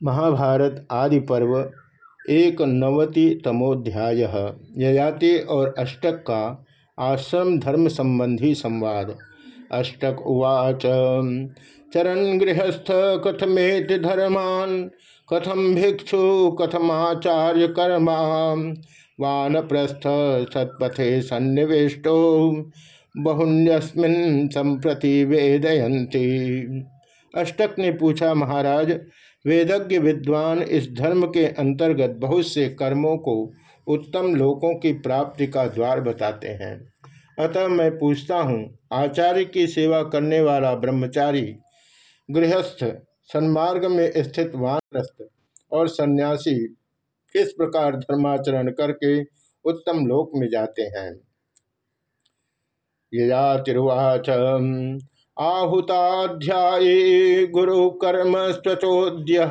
महाभारत आदि पर्व एक नवति तमोध्याय ययाति और अष्टक का आश्रम धर्म संबंधी संवाद। अष्टक उवाच, चरण गृहस्थ कथमेत धर्मान कथम भिक्षु कथमाचार्य कर्मा वानप्रस्थ सत्पथे सन्निविष्टो, बहुन्यस्मिन् संप्रति वेदयंती अष्टक ने पूछा, महाराज वेदज्ञ विद्वान इस धर्म के अंतर्गत बहुत से कर्मों को उत्तम लोकों की प्राप्ति का द्वार बताते हैं। अतः मैं पूछता हूँ, आचार्य की सेवा करने वाला ब्रह्मचारी, गृहस्थ, सन्मार्ग में स्थित वानप्रस्थ और सन्यासी किस प्रकार धर्माचरण करके उत्तम लोक में जाते हैं? यजातिर्वाच आहुताध्याये गुरु कर्म स्वचोद्य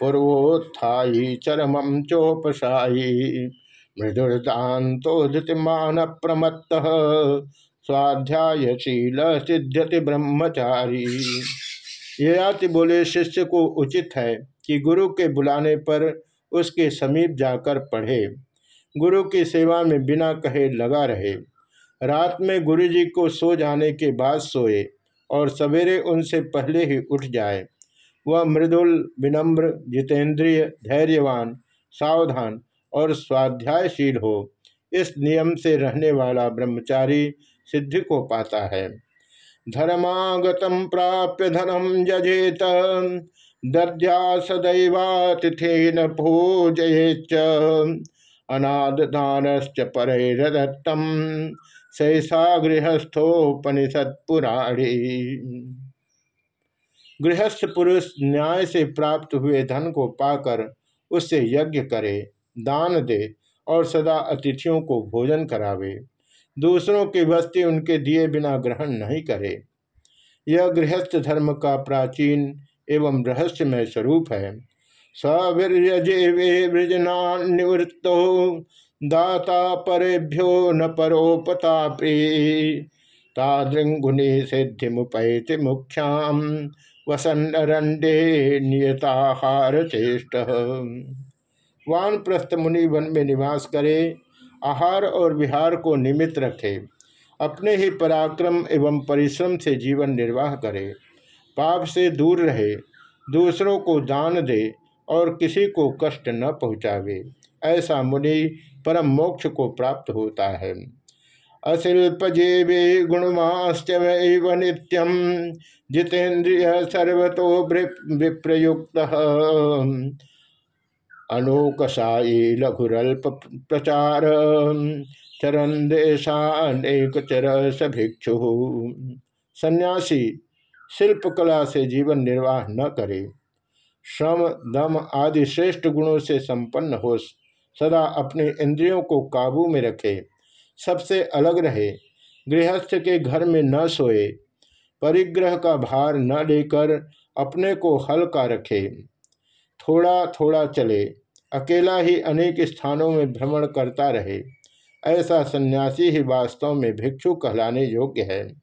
पूर्वोत्थायी चरम चोपशायी मृदुर्दान्तोदिमान प्रमत्त स्वाध्यायशील सिद्ध्यति ब्रह्मचारी ययाति बोले शिष्य को उचित है कि गुरु के बुलाने पर उसके समीप जाकर पढ़े। गुरु की सेवा में बिना कहे लगा रहे। रात में गुरुजी को सो जाने के बाद सोए और सवेरे उनसे पहले ही उठ जाए। वह मृदुल, विनम्र, जितेंद्रिय, धैर्यवान, सावधान और स्वाध्यायशील हो, इस नियम से रहने वाला ब्रह्मचारी सिद्धि को पाता है। धर्मागतम प्राप्य धनम जजेत दद्या सदैवातिथेन भोजयेच अनादानश्च परैरदत्तम सहसा गृहस्थोपनिषद पुराणी गृहस्थ पुरुष न्याय से प्राप्त हुए धन को पाकर उससे यज्ञ करे, दान दे और सदा अतिथियों को भोजन करावे। दूसरों की वस्ती उनके दिए बिना ग्रहण नहीं करे। यह गृहस्थ धर्म का प्राचीन एवं रहस्यमय स्वरूप है। सवीर्य जेवे वृजना निवृत्तो दाता परेभ्यो न परोपतापे। तादृंगुनि सिद्धि मुपैति मुख्याम वसन्नरंडे नियताहार चेष्ट। वानप्रस्थ मुनि वन में निवास करे, आहार और विहार को निमित्त रखे। अपने ही पराक्रम एवं परिश्रम से जीवन निर्वाह करे। पाप से दूर रहे, दूसरों को दान दे और किसी को कष्ट न पहुँचावे। ऐसा मुनि परम मोक्ष को प्राप्त होता है। अशिल्प जेवे गुणमाश्च नित्यम जितेन्द्रिय सर्वतो विप्रयुक्त। अनोकसाई लघुरल्प प्रचार चरण देशानेक चर सभिक्षु सन्यासी शिल्प कला से जीवन निर्वाह न करे। श्रम, दम आदि श्रेष्ठ गुणों से संपन्न हो सदा अपने इंद्रियों को काबू में रखे, सबसे अलग रहे, गृहस्थ के घर में न सोए, परिग्रह का भार न लेकर अपने को हल्का रखे। थोड़ा थोड़ा चले, अकेला ही अनेक स्थानों में भ्रमण करता रहे, ऐसा सन्यासी ही वास्तव में भिक्षु कहलाने योग्य है।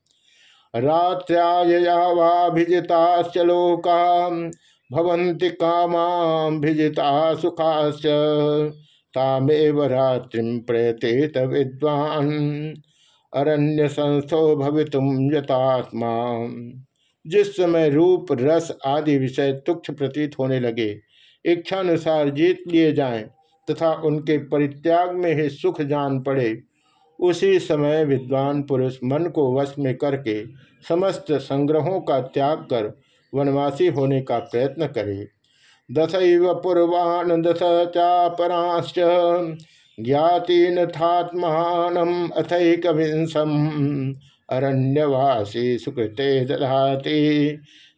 रात्र्याया वाभिजिताश्चलोका भवंति कामाभिजिता सुखाश्च। तामेव रात्रि प्रयतेत विद्वान। अरण्य संस्थो भवितुम यतात्मा। जिस समय रूप, रस आदि विषय तुक्ष प्रतीत होने लगे, इच्छानुसार जीत लिए जाएँ तथा उनके परित्याग में ही सुख जान पड़े, उसी समय विद्वान पुरुष मन को वश में करके समस्त संग्रहों का त्याग कर वनवासी होने का प्रयत्न करे। दशैव पूर्वान दश चापराश्च ज्ञातीन थात्मान अथक विंशम अरण्यवासी सुकृते दधाति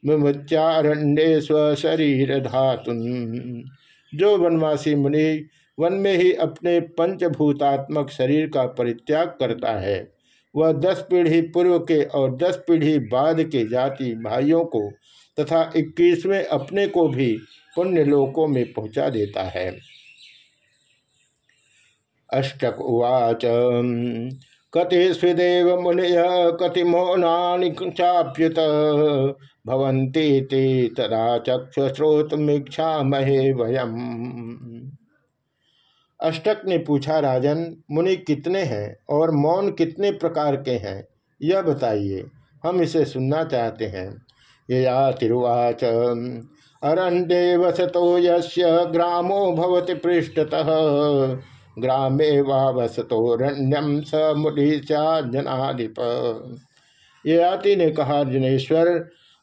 विमुच्यारण्य स्वशरीर धातुन जो वनवासी मुनि वन में ही अपने पंचभूतात्मक शरीर का परित्याग करता है, वह दस पीढ़ी पूर्व के और दस पीढ़ी बाद के जाति भाइयों को तथा इक्कीसवें अपने को भी पुण्य लोकों में पहुँचा देता है। अष्टक उवाच, कति स्विदेव मुनिय कति मौना चाप्युत भवंती ते तदा चक्षुश्रोतमीक्षा महे वयम। अष्टक ने पूछा, राजन, मुनि कितने हैं और मौन कितने प्रकार के हैं? यह बताइए, हम इसे सुनना चाहते हैं। यया तिरुवाच अरण्ये वसतो यस्य, ग्रामो भवति पृष्ठतः। ग्रामे वा वसतोरण्यम स मुनि जनाधिप ययाति ने कहा, अर्जुनेश्वर,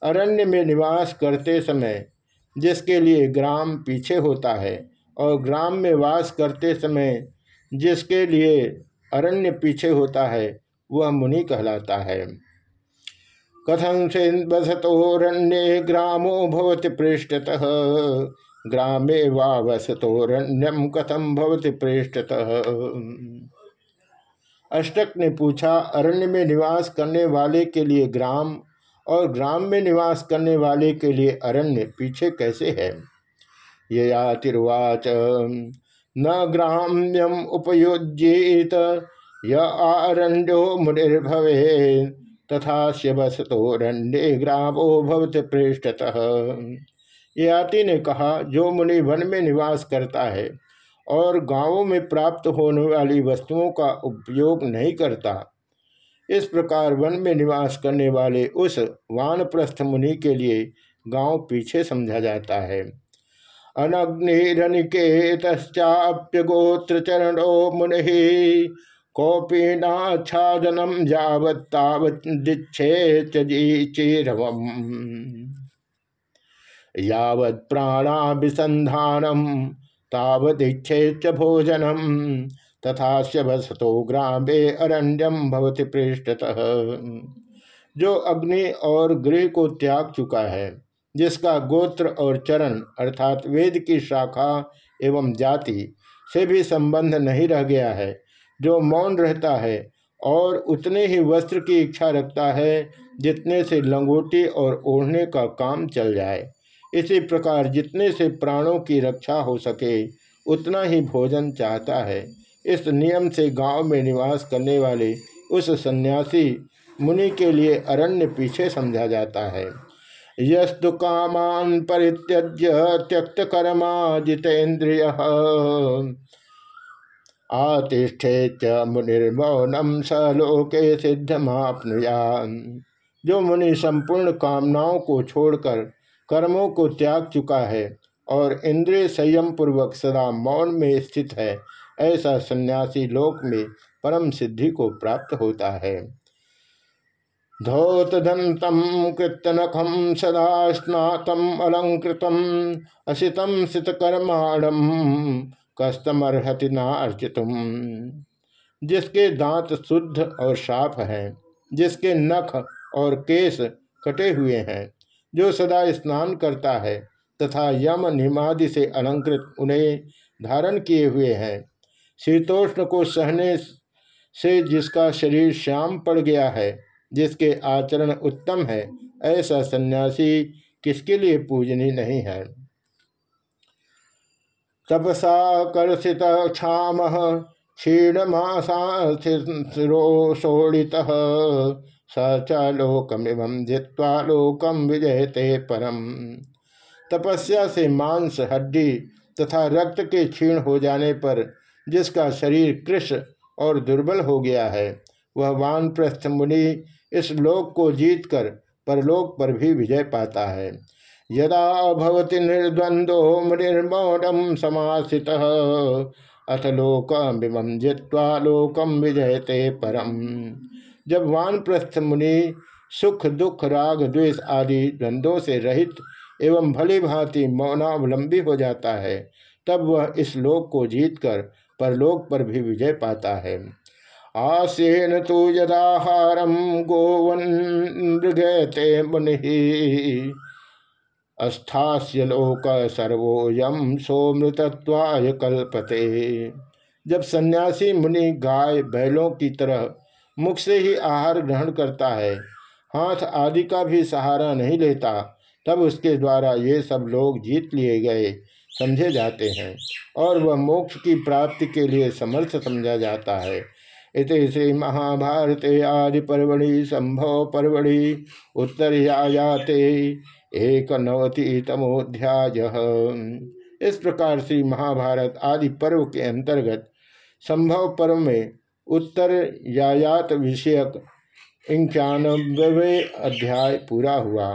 अरण्य में निवास करते समय, जिसके लिए ग्राम पीछे होता है, और ग्राम में वास करते समय, जिसके लिए अरण्य पीछे होता है, वह मुनि कहलाता है। कथं से वसतोरण्ये ग्रामो भवति पृष्ठतः। ग्रामे वा वसतोरण्यम कथम भवति पृष्ठतः। अष्टक ने पूछा, अरण्य में निवास करने वाले के लिए ग्राम और ग्राम में निवास करने वाले के लिए अरण्य पीछे कैसे है? ये आतिर्वाच न ग्राम्यम उपयोज्येत, य आरण्यो मुनिर्भवे तथा श्यवसतोरण्ये ग्रामो भवत पृष्ठतः। याति ने कहा, जो मुनि वन में निवास करता है और गाँवों में प्राप्त होने वाली वस्तुओं का उपयोग नहीं करता, इस प्रकार वन में निवास करने वाले उस वानप्रस्थ मुनि के लिए गाँव पीछे समझा जाता है। अनग्निरनिकेतश्चाप्य गोत्र चरणो मुनि कौपीनाच्छादनम चीरवम यावत् प्राणाभिसंधानम च भोजनम तथा वसतो ग्रामे अरण्यम भवति पृष्ठतः। जो अग्नि और गृह को त्याग चुका है, जिसका गोत्र और चरण अर्थात वेद की शाखा एवं जाति से भी संबंध नहीं रह गया है जो मौन रहता है और उतने ही वस्त्र की इच्छा रखता है जितने से लंगोटी और ओढ़ने का काम चल जाए। इसी प्रकार जितने से प्राणों की रक्षा हो सके, उतना ही भोजन चाहता है। इस नियम से गाँव में निवास करने वाले उस सन्यासी मुनि के लिए अरण्य पीछे समझा जाता है। यस्तु कामान परित्यज्य त्यक्त कर्मा जितेन्द्रिय आतिष्ठे च मुनिर्मौनम स लोके सिद्धमापनुयान जो मुनि संपूर्ण कामनाओं को छोड़कर कर्मों को त्याग चुका है और इंद्रिय संयम पूर्वक सदा मौन में स्थित है, ऐसा सन्यासी लोक में परम सिद्धि को प्राप्त होता है। धौतदंतम कृतनखम सदा स्नातम अलंकृतम असितम सितकर्माणम। कस्तमर्हति नार्चितुम जिसके दांत शुद्ध और साफ़ हैं, जिसके नख और केस कटे हुए हैं, जो सदा स्नान करता है तथा यम निमादि से अलंकृत उन्हें धारण किए हुए हैं। शीतोष्ण को सहने से जिसका शरीर श्याम पड़ गया है, जिसके आचरण उत्तम है, ऐसा सन्यासी किसके लिए पूजनीय नहीं है? तपसा कर्षित क्षाम क्षीणमासाशिरोषोड़ित स च लोकमिम जित्वा लोकम विजयते परम। तपस्या से मांस, हड्डी तथा रक्त के क्षीण हो जाने पर जिसका शरीर कृष और दुर्बल हो गया है, वह वानप्रस्थ मुनि इस लोक को जीतकर परलोक पर भी विजय पाता है। यदा निर्द्वंदो निर्मौनम समासित। अथ लोकम जित्वा लोकम विजयते परम। जब वानप्रस्थ मुनि सुख, दुख, राग, द्वेष आदि द्वंद्वों से रहित एवं भली भांति मौनावलंबी हो जाता है, तब वह इस लोक को जीतकर परलोक पर भी विजय पाता है। आसेन तो यदाहारम गोवन मृगते मुनि। अस्थास्य लोक सर्वोयम सोमृतत्वाय कल्पते। जब सन्यासी मुनि गाय बैलों की तरह मुख से ही आहार ग्रहण करता है, हाथ आदि का भी सहारा नहीं लेता, तब उसके द्वारा ये सब लोग जीत लिए गए, समझे जाते हैं, और वह मोक्ष की प्राप्ति के लिए समर्थ समझा जाता है। इत श्री महाभारत आदि पर्वणि संभव पर्वणि उत्तरयाते एक नवति तमोध्याय इस प्रकार से महाभारत आदि पर्व के अंतर्गत संभव पर्व में उत्तर यायात विषयक इंक्यानबे अध्याय पूरा हुआ।